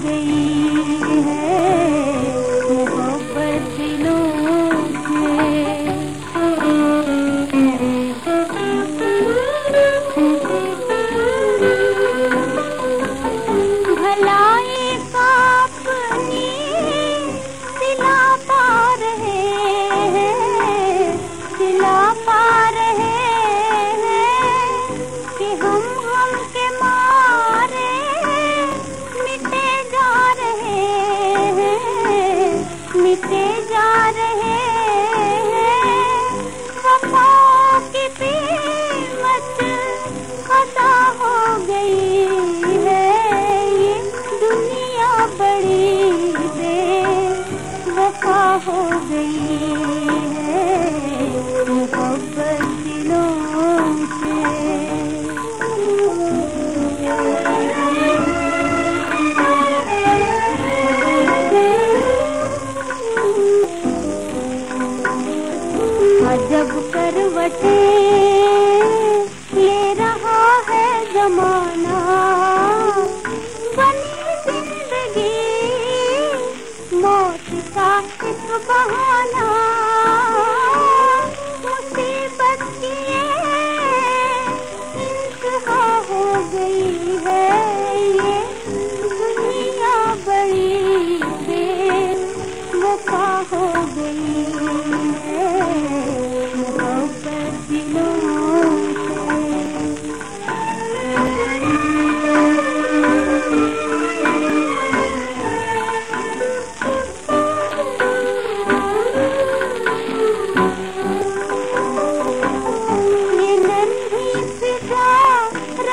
गई बीते जा रहे बटे ले रहा है जमाना। बनी ज़िंदगी मौत का एक बहाना।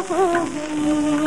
Oh,